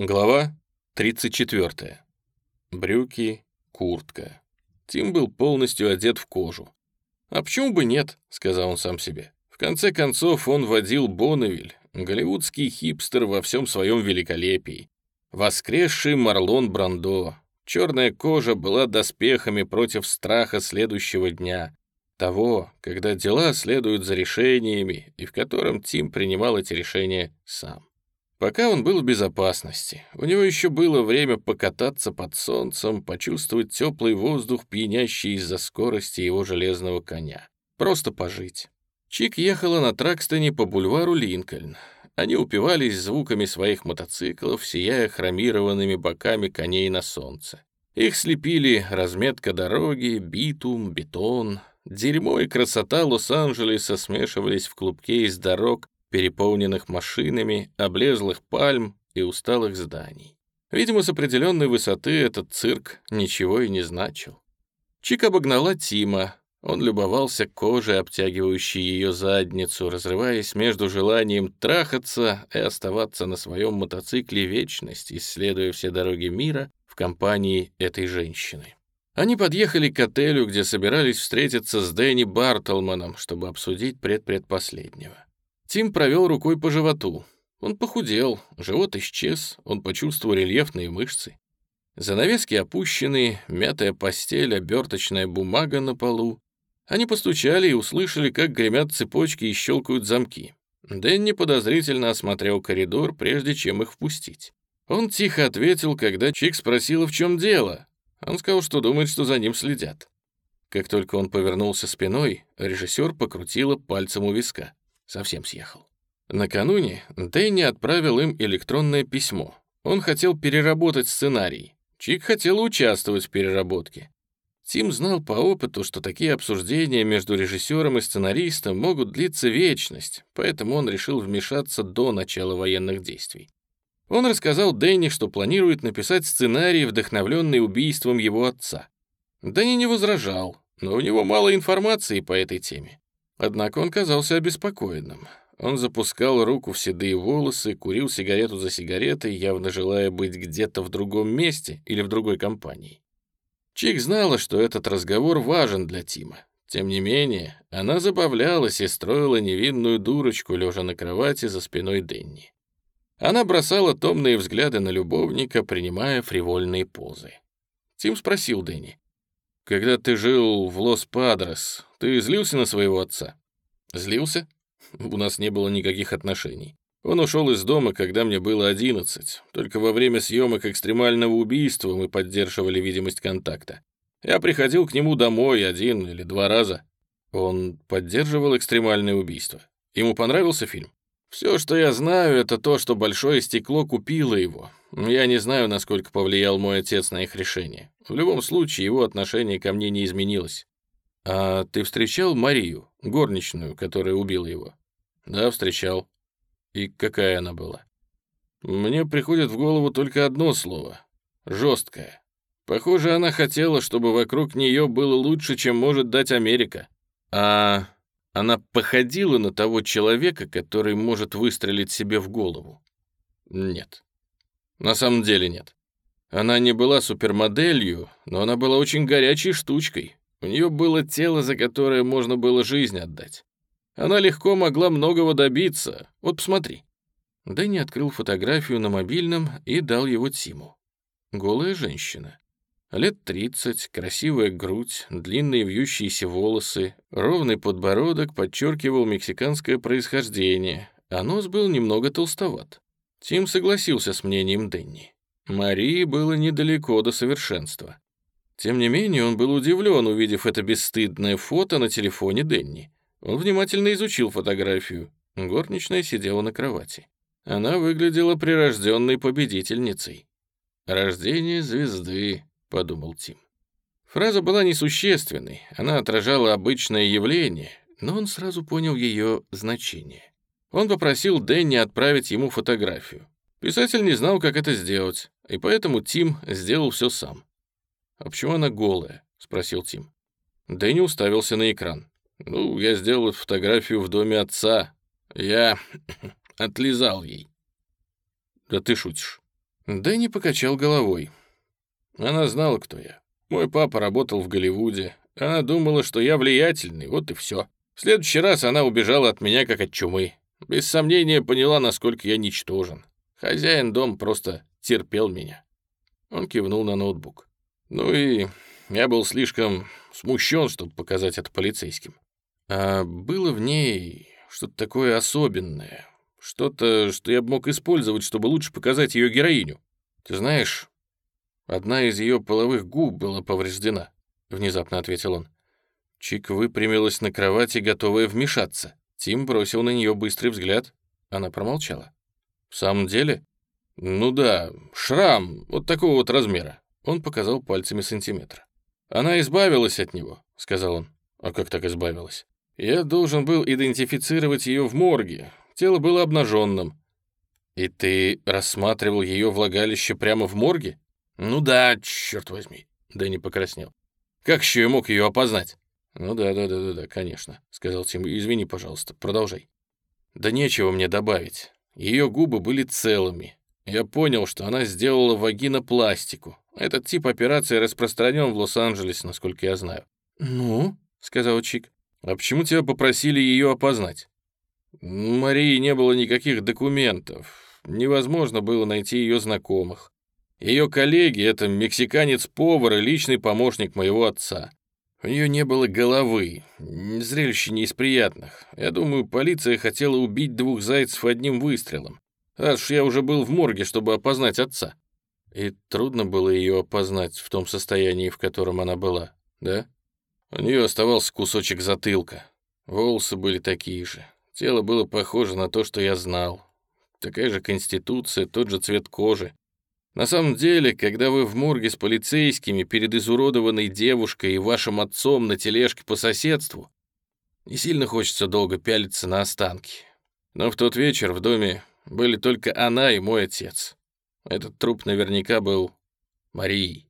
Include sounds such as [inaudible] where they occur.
Глава 34. Брюки, куртка. Тим был полностью одет в кожу. «А почему бы нет?» — сказал он сам себе. В конце концов, он водил Бonnевиль, голливудский хипстер во всем своем великолепии. Воскресший Марлон Брандо. Черная кожа была доспехами против страха следующего дня. Того, когда дела следуют за решениями, и в котором Тим принимал эти решения сам. Пока он был в безопасности, у него еще было время покататься под солнцем, почувствовать теплый воздух, пьянящий из-за скорости его железного коня. Просто пожить. Чик ехала на Тракстоне по бульвару Линкольн. Они упивались звуками своих мотоциклов, сияя хромированными боками коней на солнце. Их слепили разметка дороги, битум, бетон. Дерьмо и красота Лос-Анджелеса смешивались в клубке из дорог, переполненных машинами, облезлых пальм и усталых зданий. Видимо, с определенной высоты этот цирк ничего и не значил. Чик обогнала Тима. Он любовался кожей, обтягивающей ее задницу, разрываясь между желанием трахаться и оставаться на своем мотоцикле вечность, исследуя все дороги мира в компании этой женщины. Они подъехали к отелю, где собирались встретиться с Дэнни Бартлманом, чтобы обсудить предпредпоследнего. Тим провел рукой по животу. Он похудел, живот исчез, он почувствовал рельефные мышцы. Занавески опущены, мятая постель, оберточная бумага на полу. Они постучали и услышали, как гремят цепочки и щелкают замки. Дэнни подозрительно осмотрел коридор, прежде чем их впустить. Он тихо ответил, когда Чик спросила, в чем дело. Он сказал, что думает, что за ним следят. Как только он повернулся спиной, режиссер покрутила пальцем у виска. Совсем съехал. Накануне Дэнни отправил им электронное письмо. Он хотел переработать сценарий. Чик хотел участвовать в переработке. Тим знал по опыту, что такие обсуждения между режиссером и сценаристом могут длиться вечность, поэтому он решил вмешаться до начала военных действий. Он рассказал Дэнни, что планирует написать сценарий, вдохновленный убийством его отца. Дэнни не возражал, но у него мало информации по этой теме. Однако он казался обеспокоенным. Он запускал руку в седые волосы, курил сигарету за сигаретой, явно желая быть где-то в другом месте или в другой компании. Чик знала, что этот разговор важен для Тима. Тем не менее, она забавлялась и строила невинную дурочку, лежа на кровати за спиной Денни. Она бросала томные взгляды на любовника, принимая фривольные позы. Тим спросил Дэнни. «Когда ты жил в Лос-Падрес, ты злился на своего отца?» «Злился? У нас не было никаких отношений. Он ушел из дома, когда мне было одиннадцать. Только во время съемок экстремального убийства мы поддерживали видимость контакта. Я приходил к нему домой один или два раза. Он поддерживал экстремальное убийство. Ему понравился фильм? Все, что я знаю, это то, что большое стекло купило его. Я не знаю, насколько повлиял мой отец на их решение. В любом случае, его отношение ко мне не изменилось. А ты встречал Марию, горничную, которая убила его? Да, встречал. И какая она была? Мне приходит в голову только одно слово — жесткая. Похоже, она хотела, чтобы вокруг нее было лучше, чем может дать Америка. А она походила на того человека, который может выстрелить себе в голову? Нет. На самом деле нет. Она не была супермоделью, но она была очень горячей штучкой. У нее было тело, за которое можно было жизнь отдать. Она легко могла многого добиться. Вот посмотри». Дэнни открыл фотографию на мобильном и дал его Тиму. Голая женщина. Лет 30, красивая грудь, длинные вьющиеся волосы, ровный подбородок подчеркивал мексиканское происхождение, а нос был немного толстоват. Тим согласился с мнением Дэнни. Марии было недалеко до совершенства. Тем не менее, он был удивлен, увидев это бесстыдное фото на телефоне Дэнни. Он внимательно изучил фотографию. Горничная сидела на кровати. Она выглядела прирожденной победительницей. «Рождение звезды», — подумал Тим. Фраза была несущественной, она отражала обычное явление, но он сразу понял ее значение. Он попросил Дэнни отправить ему фотографию. Писатель не знал, как это сделать, и поэтому Тим сделал все сам. «А почему она голая?» — спросил Тим. Дэнни уставился на экран. «Ну, я сделал фотографию в доме отца. Я [coughs] отлизал ей». «Да ты шутишь». Дэнни покачал головой. Она знала, кто я. Мой папа работал в Голливуде. Она думала, что я влиятельный, вот и все. В следующий раз она убежала от меня, как от чумы. Без сомнения поняла, насколько я ничтожен. Хозяин дом просто терпел меня. Он кивнул на ноутбук. Ну и я был слишком смущен, чтобы показать это полицейским. А было в ней что-то такое особенное, что-то, что я бы мог использовать, чтобы лучше показать ее героиню. Ты знаешь, одна из ее половых губ была повреждена, внезапно ответил он. Чик выпрямилась на кровати, готовая вмешаться. Тим бросил на нее быстрый взгляд. Она промолчала. «В самом деле?» «Ну да, шрам, вот такого вот размера». Он показал пальцами сантиметра. «Она избавилась от него», — сказал он. «А как так избавилась?» «Я должен был идентифицировать ее в морге. Тело было обнаженным». «И ты рассматривал ее влагалище прямо в морге?» «Ну да, черт возьми», — Дэнни покраснел. «Как еще я мог ее опознать?» «Ну да, да, да, да, да, конечно», — сказал Тим. «Извини, пожалуйста, продолжай». «Да нечего мне добавить. Ее губы были целыми. Я понял, что она сделала вагинопластику. Этот тип операции распространен в Лос-Анджелесе, насколько я знаю». «Ну?» — сказал Чик. «А почему тебя попросили ее опознать?» Марии не было никаких документов. Невозможно было найти ее знакомых. Ее коллеги — это мексиканец-повар и личный помощник моего отца. У нее не было головы. Зрелище не из приятных. Я думаю, полиция хотела убить двух зайцев одним выстрелом. Уж я уже был в морге, чтобы опознать отца. И трудно было ее опознать в том состоянии, в котором она была, да? У нее оставался кусочек затылка. Волосы были такие же. Тело было похоже на то, что я знал. Такая же конституция, тот же цвет кожи. На самом деле, когда вы в морге с полицейскими перед изуродованной девушкой и вашим отцом на тележке по соседству, не сильно хочется долго пялиться на останки. Но в тот вечер в доме были только она и мой отец. Этот труп наверняка был Марией.